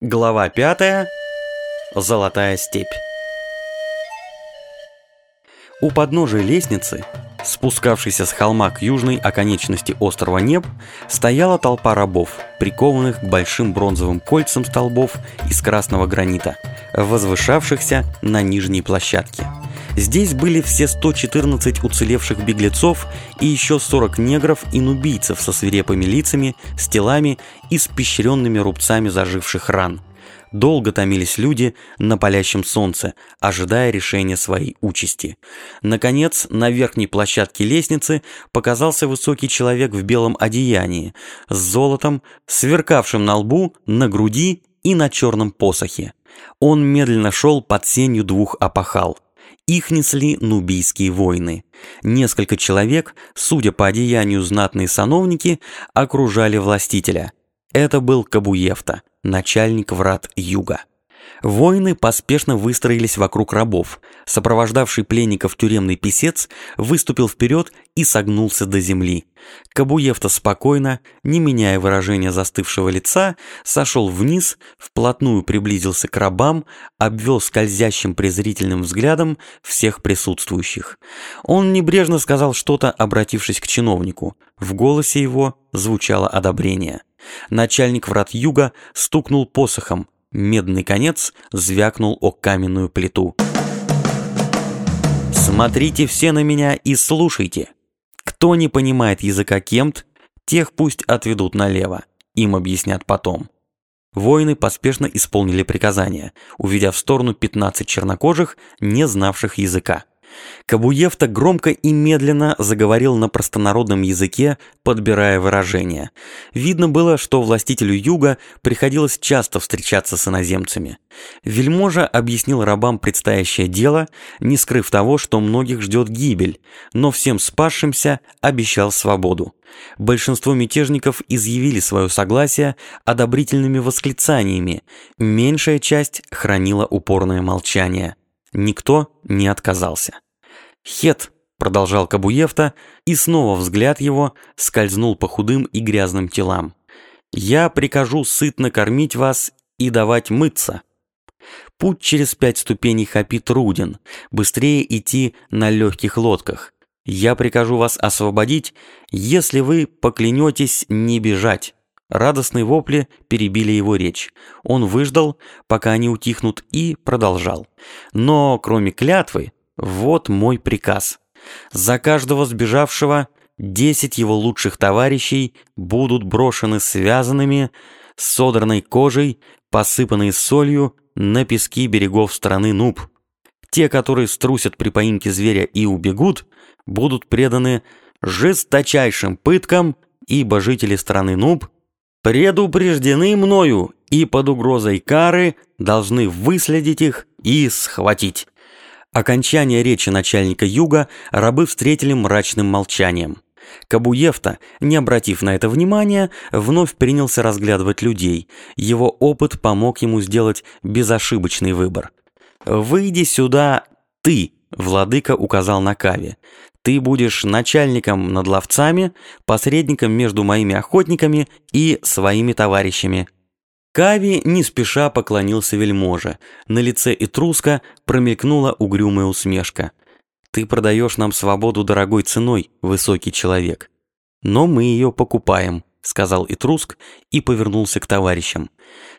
Глава пятая. Золотая степь. У подножия лестницы, спускавшейся с холма к южной оконечности острова Неб, стояла толпа рабов, прикованных к большим бронзовым кольцам столбов из красного гранита, возвышавшихся на нижней площадке. Здесь были все 114 уцелевших беглецов и еще 40 негров и нубийцев со свирепыми лицами, с телами и с пещеренными рубцами заживших ран. Долго томились люди на палящем солнце, ожидая решения своей участи. Наконец, на верхней площадке лестницы показался высокий человек в белом одеянии, с золотом, сверкавшим на лбу, на груди и на черном посохе. Он медленно шел под сенью двух опахал – их несли нубийские войны. Несколько человек, судя по одеянию знатные сановники, окружали властителя. Это был Кабуевта, начальник врат юга. Воины поспешно выстроились вокруг рабов. Сопровождавший пленников тюремный писец выступил вперед и согнулся до земли. Кабуевта спокойно, не меняя выражения застывшего лица, сошел вниз, вплотную приблизился к рабам, обвел скользящим презрительным взглядом всех присутствующих. Он небрежно сказал что-то, обратившись к чиновнику. В голосе его звучало одобрение. Начальник врат юга стукнул посохом, Медный конец звякнул о каменную плиту. «Смотрите все на меня и слушайте. Кто не понимает языка кемт, тех пусть отведут налево. Им объяснят потом». Воины поспешно исполнили приказание, уведя в сторону 15 чернокожих, не знавших языка. Кабуевта громко и медленно заговорил на простонародном языке, подбирая выражения. Видно было, что властителю юга приходилось часто встречаться с иноземцами. Вельможа объяснил рабам предстоящее дело, не скрыв того, что многих ждет гибель, но всем спасшимся обещал свободу. Большинство мятежников изъявили свое согласие одобрительными восклицаниями, меньшая часть хранила упорное молчание. Никто не отказался. «Хет», — продолжал Кабуевта, и снова взгляд его скользнул по худым и грязным телам. «Я прикажу сытно кормить вас и давать мыться». Путь через пять ступеней Хапи труден, быстрее идти на легких лодках. Я прикажу вас освободить, если вы поклянетесь не бежать. Радостные вопли перебили его речь. Он выждал, пока они утихнут, и продолжал. «Но кроме клятвы, вот мой приказ. За каждого сбежавшего десять его лучших товарищей будут брошены связанными, с содранной кожей, посыпанные солью на пески берегов страны Нуб. Те, которые струсят при поимке зверя и убегут, будут преданы жесточайшим пыткам, ибо жители страны Нуб – предупреждены мною и под угрозой кары должны выследить их и схватить». Окончание речи начальника юга рабы встретили мрачным молчанием. Кабуевта, не обратив на это внимания, вновь принялся разглядывать людей. Его опыт помог ему сделать безошибочный выбор. «Выйди сюда, ты!» — владыка указал на Каве. Ты будешь начальником над ловцами, посредником между моими охотниками и своими товарищами». Кави не спеша поклонился вельможе. На лице Этруска промелькнула угрюмая усмешка. «Ты продаешь нам свободу дорогой ценой, высокий человек. Но мы ее покупаем», — сказал Этруск и повернулся к товарищам.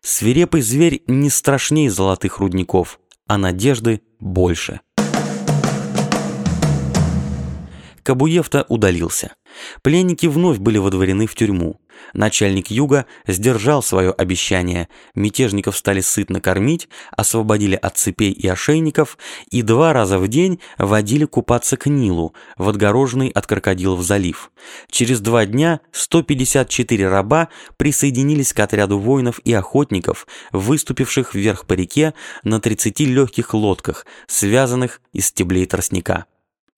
«Свирепый зверь не страшнее золотых рудников, а надежды больше». Кабуевта удалился. Пленники вновь были водворены в тюрьму. Начальник юга сдержал свое обещание. Мятежников стали сытно кормить, освободили от цепей и ошейников и два раза в день водили купаться к Нилу, в отгороженный от крокодилов залив. Через два дня 154 раба присоединились к отряду воинов и охотников, выступивших вверх по реке на 30 легких лодках, связанных из стеблей тростника.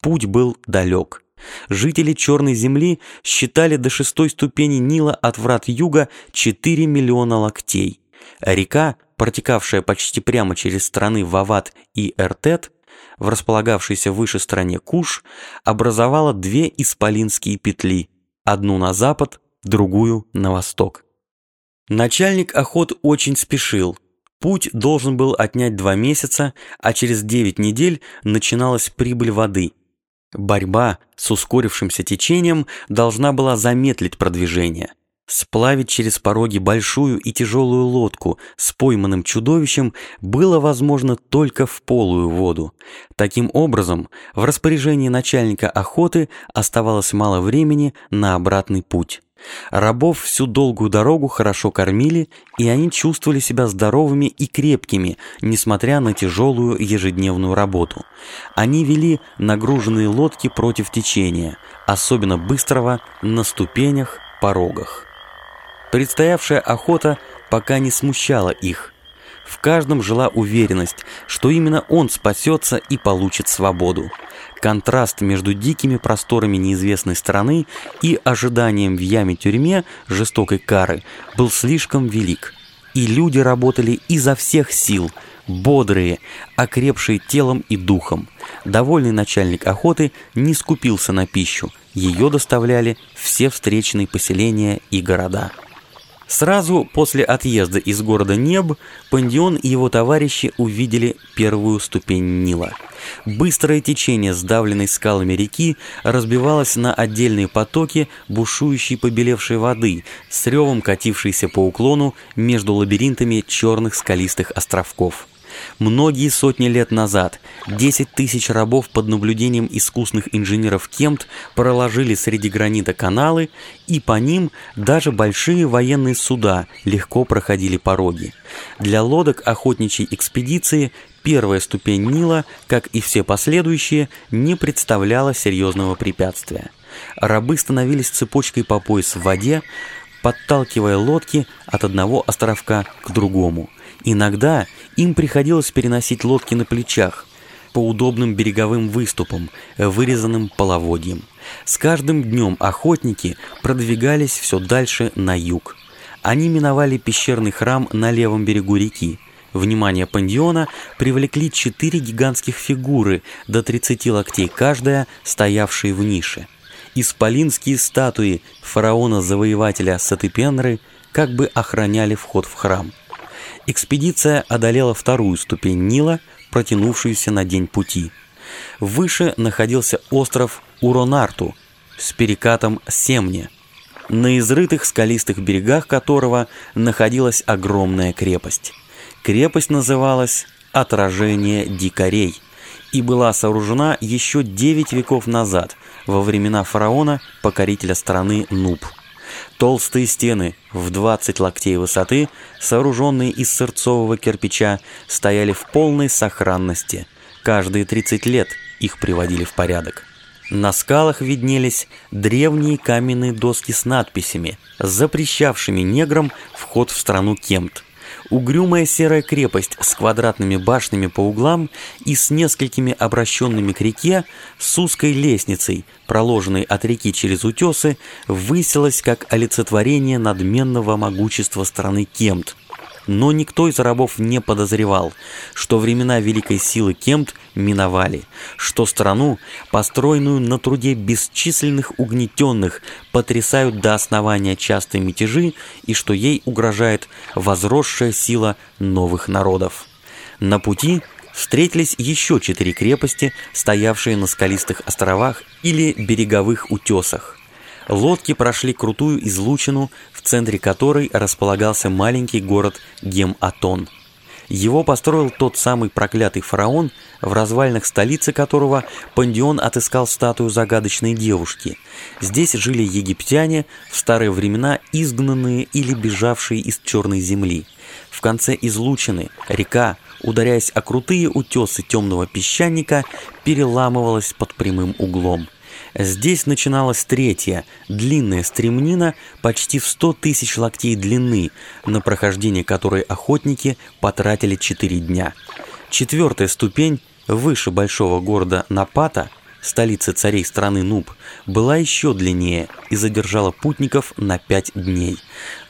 Путь был далек. Жители Черной земли считали до шестой ступени Нила от врат юга 4 миллиона локтей. река, протекавшая почти прямо через страны Вават и Эртет, в располагавшейся выше стране Куш, образовала две исполинские петли, одну на запад, другую на восток. Начальник охот очень спешил. Путь должен был отнять два месяца, а через девять недель начиналась прибыль воды. Борьба с ускорившимся течением должна была замедлить продвижение. Сплавить через пороги большую и тяжелую лодку с пойманным чудовищем было возможно только в полую воду. Таким образом, в распоряжении начальника охоты оставалось мало времени на обратный путь. Рабов всю долгую дорогу хорошо кормили, и они чувствовали себя здоровыми и крепкими, несмотря на тяжелую ежедневную работу. Они вели нагруженные лодки против течения, особенно быстрого на ступенях, порогах. Предстоявшая охота пока не смущала их. В каждом жила уверенность, что именно он спасется и получит свободу. Контраст между дикими просторами неизвестной страны и ожиданием в яме-тюрьме жестокой кары был слишком велик. И люди работали изо всех сил, бодрые, окрепшие телом и духом. Довольный начальник охоты не скупился на пищу, ее доставляли все встречные поселения и города. Сразу после отъезда из города Неб Пандион и его товарищи увидели первую ступень Нила. Быстрое течение сдавленной скалами реки разбивалось на отдельные потоки бушующей побелевшей воды с ревом катившейся по уклону между лабиринтами черных скалистых островков. Многие сотни лет назад 10 тысяч рабов под наблюдением искусных инженеров Кемт проложили среди гранита каналы, и по ним даже большие военные суда легко проходили пороги. Для лодок охотничьей экспедиции первая ступень Нила, как и все последующие, не представляла серьезного препятствия. Рабы становились цепочкой по пояс в воде, подталкивая лодки от одного островка к другому – Иногда им приходилось переносить лодки на плечах по удобным береговым выступам, вырезанным половодьем. С каждым днем охотники продвигались все дальше на юг. Они миновали пещерный храм на левом берегу реки. Внимание пандиона привлекли четыре гигантских фигуры, до 30 локтей каждая, стоявшие в нише. Исполинские статуи фараона-завоевателя Сатыпенры как бы охраняли вход в храм. Экспедиция одолела вторую ступень Нила, протянувшуюся на день пути. Выше находился остров Уронарту с перекатом Семне, на изрытых скалистых берегах которого находилась огромная крепость. Крепость называлась «Отражение дикарей» и была сооружена еще 9 веков назад, во времена фараона, покорителя страны Нуб. Толстые стены в 20 локтей высоты, сооруженные из сырцового кирпича, стояли в полной сохранности. Каждые 30 лет их приводили в порядок. На скалах виднелись древние каменные доски с надписями, запрещавшими неграм вход в страну Кемт. Угрюмая серая крепость с квадратными башнями по углам и с несколькими обращенными к реке, с узкой лестницей, проложенной от реки через утесы, высилась как олицетворение надменного могущества страны Кемт, но никто из рабов не подозревал, что времена великой силы Кемт миновали, что страну, построенную на труде бесчисленных угнетенных, потрясают до основания частые мятежи и что ей угрожает возросшая сила новых народов. На пути встретились еще четыре крепости, стоявшие на скалистых островах или береговых утесах. Лодки прошли крутую излучину, в центре которой располагался маленький город Гем-Атон. Его построил тот самый проклятый фараон, в развалинах столицы которого Пандион отыскал статую загадочной девушки. Здесь жили египтяне, в старые времена изгнанные или бежавшие из черной земли. В конце излучины река, ударяясь о крутые утесы темного песчаника, переламывалась под прямым углом. Здесь начиналась третья, длинная стремнина почти в 100 тысяч локтей длины, на прохождение которой охотники потратили 4 дня. Четвертая ступень, выше большого города Напата, столицы царей страны Нуб, была еще длиннее и задержала путников на 5 дней.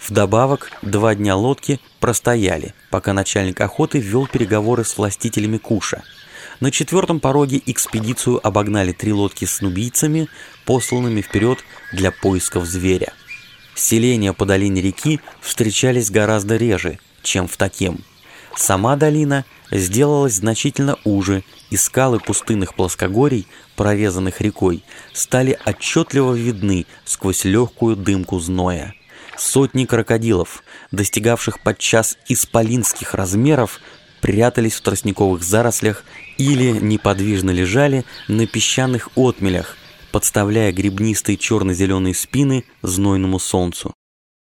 Вдобавок, два дня лодки простояли, пока начальник охоты вел переговоры с властителями Куша – на четвертом пороге экспедицию обогнали три лодки с нубийцами, посланными вперед для поисков зверя. Селения по долине реки встречались гораздо реже, чем в таким. Сама долина сделалась значительно уже, и скалы пустынных плоскогорий, прорезанных рекой, стали отчетливо видны сквозь легкую дымку зноя. Сотни крокодилов, достигавших подчас исполинских размеров, прятались в тростниковых зарослях или неподвижно лежали на песчаных отмелях, подставляя гребнистые черно-зеленые спины знойному солнцу.